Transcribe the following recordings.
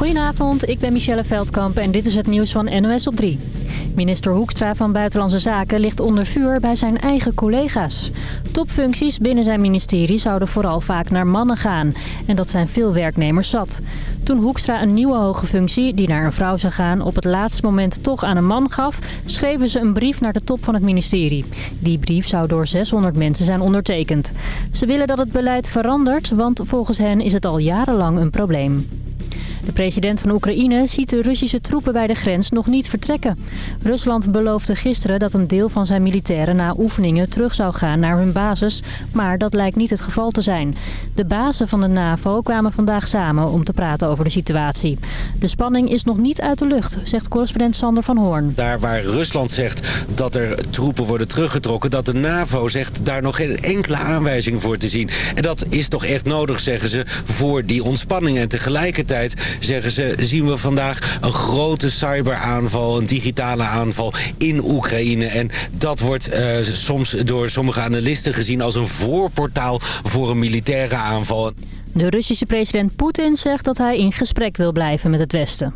Goedenavond, ik ben Michelle Veldkamp en dit is het nieuws van NOS op 3. Minister Hoekstra van Buitenlandse Zaken ligt onder vuur bij zijn eigen collega's. Topfuncties binnen zijn ministerie zouden vooral vaak naar mannen gaan. En dat zijn veel werknemers zat. Toen Hoekstra een nieuwe hoge functie, die naar een vrouw zou gaan... op het laatste moment toch aan een man gaf... schreven ze een brief naar de top van het ministerie. Die brief zou door 600 mensen zijn ondertekend. Ze willen dat het beleid verandert, want volgens hen is het al jarenlang een probleem. De president van Oekraïne ziet de Russische troepen bij de grens nog niet vertrekken. Rusland beloofde gisteren dat een deel van zijn militairen na oefeningen terug zou gaan naar hun basis. Maar dat lijkt niet het geval te zijn. De bazen van de NAVO kwamen vandaag samen om te praten over de situatie. De spanning is nog niet uit de lucht, zegt correspondent Sander van Hoorn. Daar waar Rusland zegt dat er troepen worden teruggetrokken... dat de NAVO zegt daar nog geen enkele aanwijzing voor te zien. En dat is toch echt nodig, zeggen ze, voor die ontspanning. En tegelijkertijd zeggen ze, zien we vandaag een grote cyberaanval, een digitale aanval in Oekraïne. En dat wordt uh, soms door sommige analisten gezien als een voorportaal voor een militaire aanval. De Russische president Poetin zegt dat hij in gesprek wil blijven met het Westen.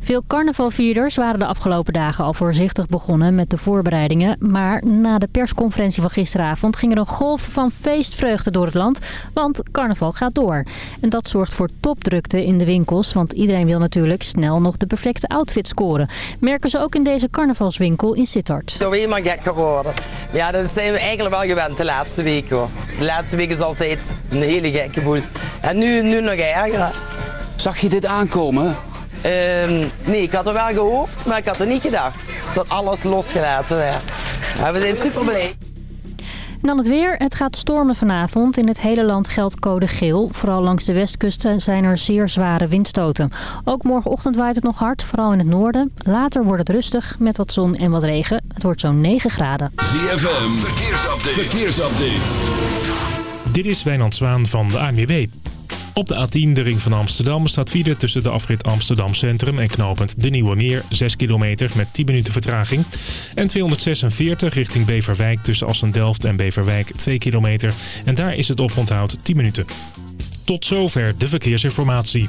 Veel carnavalvierders waren de afgelopen dagen al voorzichtig begonnen met de voorbereidingen. Maar na de persconferentie van gisteravond ging er een golf van feestvreugde door het land. Want carnaval gaat door. En dat zorgt voor topdrukte in de winkels. Want iedereen wil natuurlijk snel nog de perfecte outfit scoren. Merken ze ook in deze carnavalswinkel in Sittard. Zo helemaal gek geworden. Ja, dat zijn we eigenlijk wel gewend de laatste week hoor. De laatste week is altijd een hele gekke boel. En nu, nu nog erger. Zag je dit aankomen? Um, nee, ik had er wel gehoopt, maar ik had er niet gedacht dat alles losgelaten werd. Maar we zijn super blij. En dan het weer. Het gaat stormen vanavond. In het hele land geldt code geel. Vooral langs de westkust zijn er zeer zware windstoten. Ook morgenochtend waait het nog hard, vooral in het noorden. Later wordt het rustig met wat zon en wat regen. Het wordt zo'n 9 graden. ZFM, verkeersupdate. verkeersupdate. Dit is Wijnand Zwaan van de ANWB. Op de A10, de ring van Amsterdam, staat file tussen de afrit Amsterdam Centrum en knooppunt De Nieuwe Meer. 6 kilometer met 10 minuten vertraging. En 246 richting Beverwijk tussen Assen-Delft en Beverwijk 2 kilometer. En daar is het oponthoud 10 minuten. Tot zover de verkeersinformatie.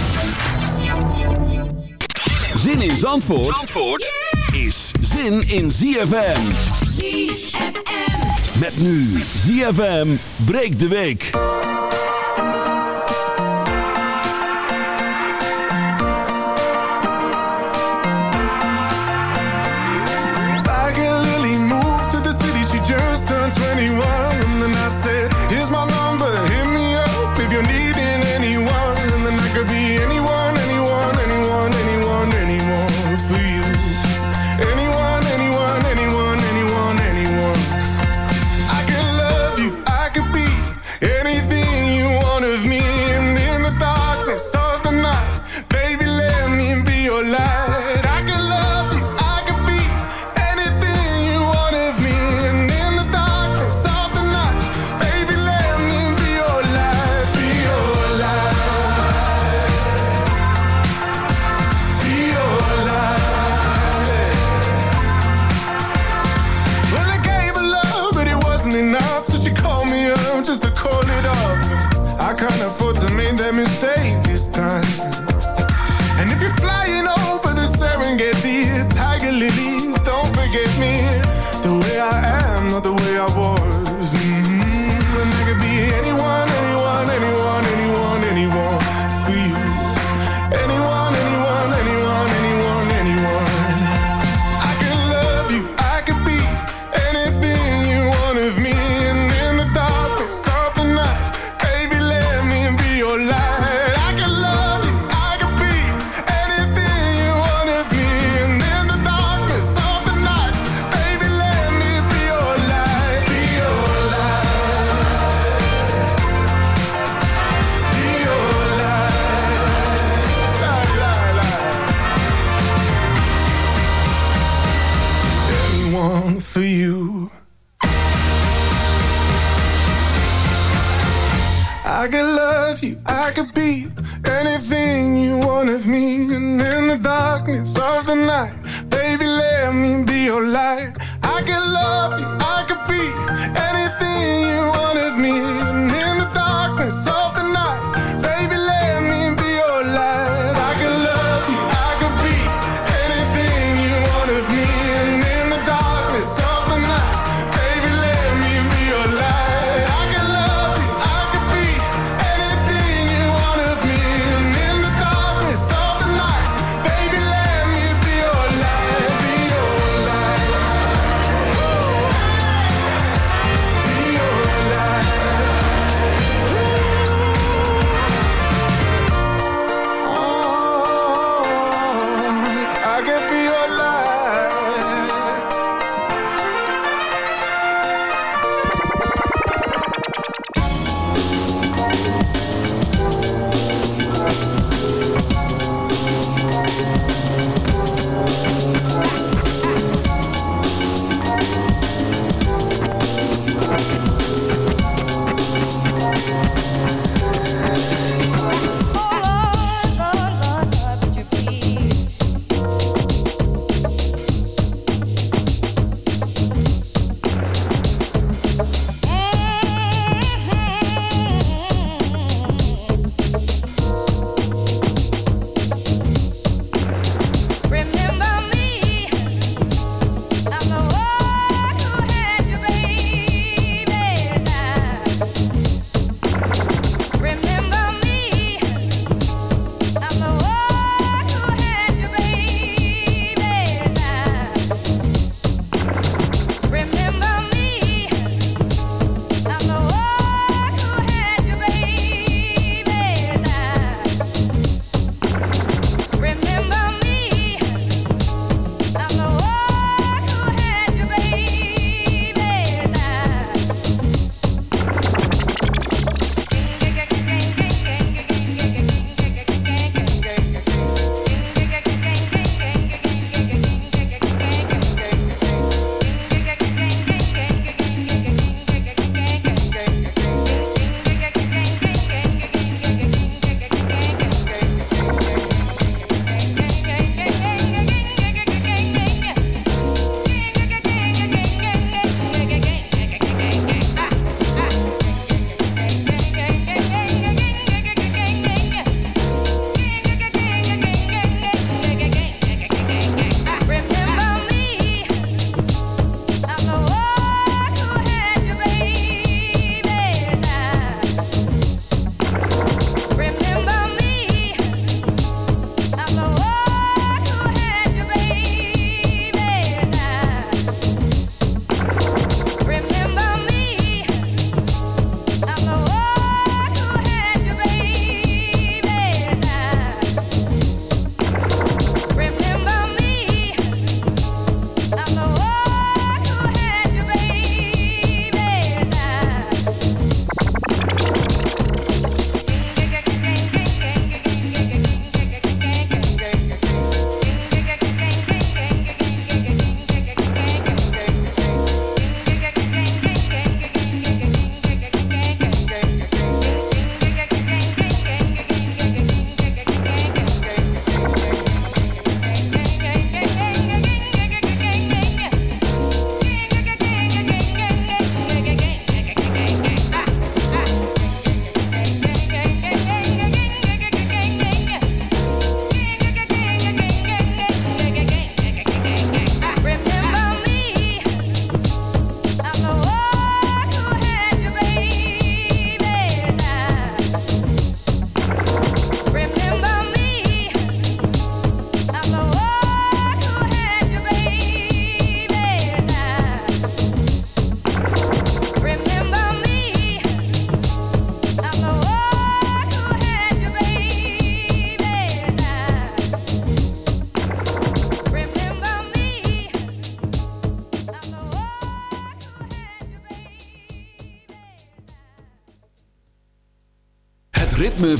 Zin in Zandvoort, Zandvoort is zin in ZFM. ZFM. Met nu ZFM breekt de week. Tiger Lily moved to the city, she just turned 21. And then I said,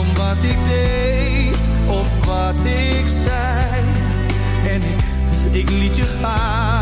om wat ik deed of wat ik zei. En ik, ik liet je gaan,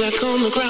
black on the ground.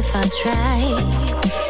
if I try.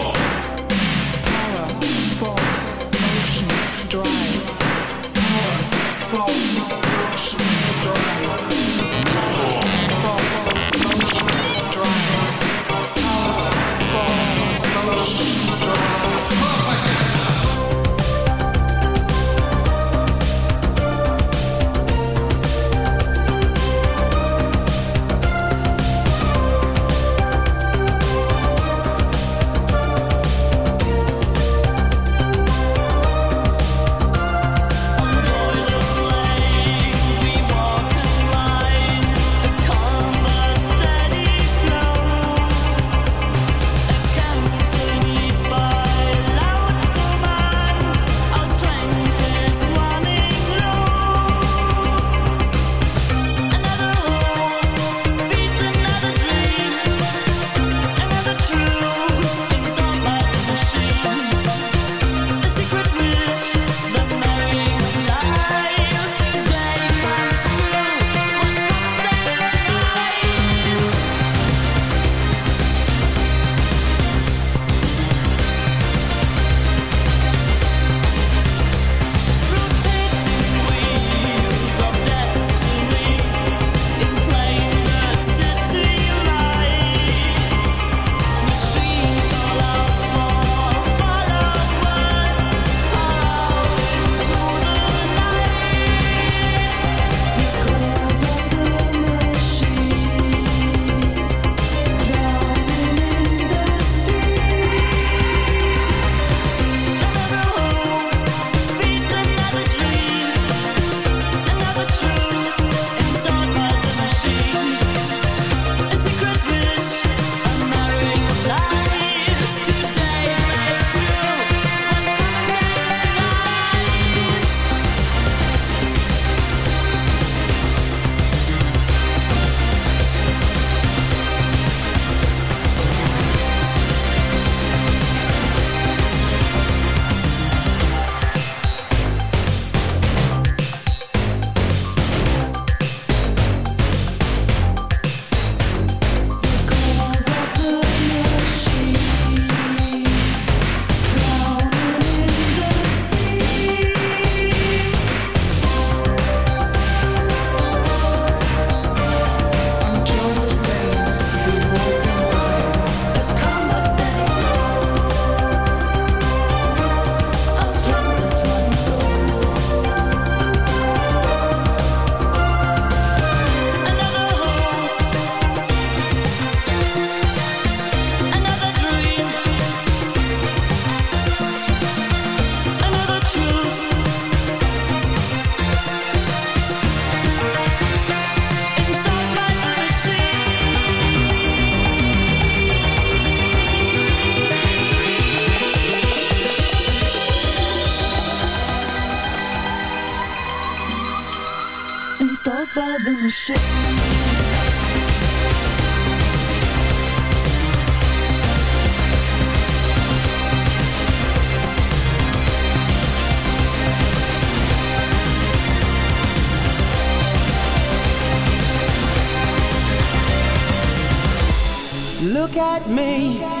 Look at me.